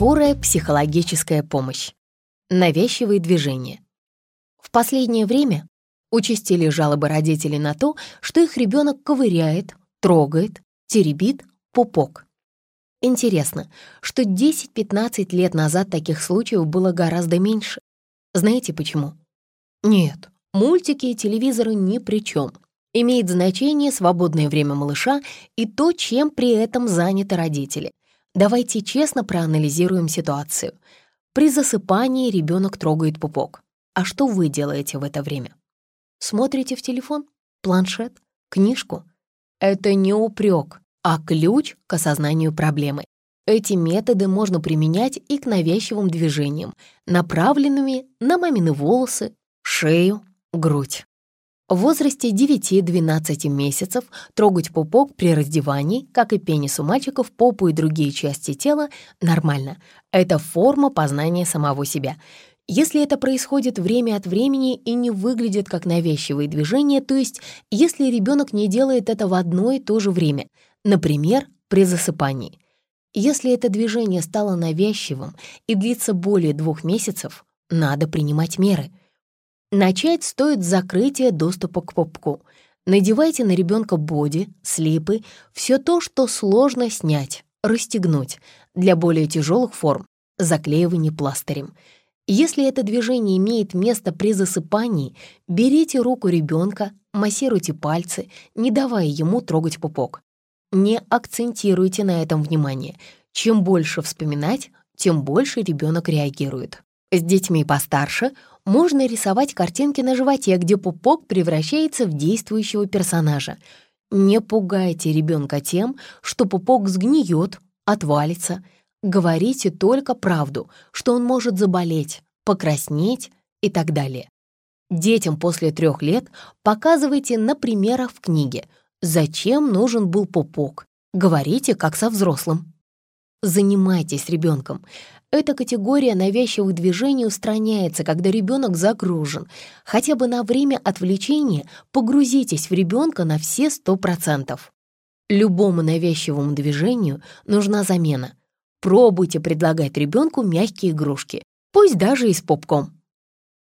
Скорая психологическая помощь. Навязчивые движения. В последнее время участили жалобы родителей на то, что их ребенок ковыряет, трогает, теребит пупок. Интересно, что 10-15 лет назад таких случаев было гораздо меньше. Знаете почему? Нет, мультики и телевизоры ни при чем. Имеет значение свободное время малыша и то, чем при этом заняты родители. Давайте честно проанализируем ситуацию. При засыпании ребенок трогает пупок. А что вы делаете в это время? Смотрите в телефон, планшет, книжку? Это не упрек, а ключ к осознанию проблемы. Эти методы можно применять и к навязчивым движениям, направленными на мамины волосы, шею, грудь. В возрасте 9-12 месяцев трогать пупок при раздевании, как и пенис у мальчиков, попу и другие части тела, нормально. Это форма познания самого себя. Если это происходит время от времени и не выглядит как навязчивые движения, то есть если ребенок не делает это в одно и то же время, например, при засыпании. Если это движение стало навязчивым и длится более двух месяцев, надо принимать меры — Начать стоит с закрытия доступа к попку. Надевайте на ребенка боди, слипы, все то, что сложно снять, расстегнуть. Для более тяжелых форм заклеивание пластырем. Если это движение имеет место при засыпании, берите руку ребенка, массируйте пальцы, не давая ему трогать пупок. Не акцентируйте на этом внимание. Чем больше вспоминать, тем больше ребенок реагирует. С детьми постарше можно рисовать картинки на животе, где пупок превращается в действующего персонажа. Не пугайте ребенка тем, что пупок сгниет, отвалится. Говорите только правду, что он может заболеть, покраснеть и так далее. Детям после трех лет показывайте на примерах в книге, зачем нужен был пупок. Говорите, как со взрослым. Занимайтесь ребенком. Эта категория навязчивых движений устраняется, когда ребенок загружен. Хотя бы на время отвлечения погрузитесь в ребенка на все 100%. Любому навязчивому движению нужна замена. Пробуйте предлагать ребенку мягкие игрушки, пусть даже и с попком.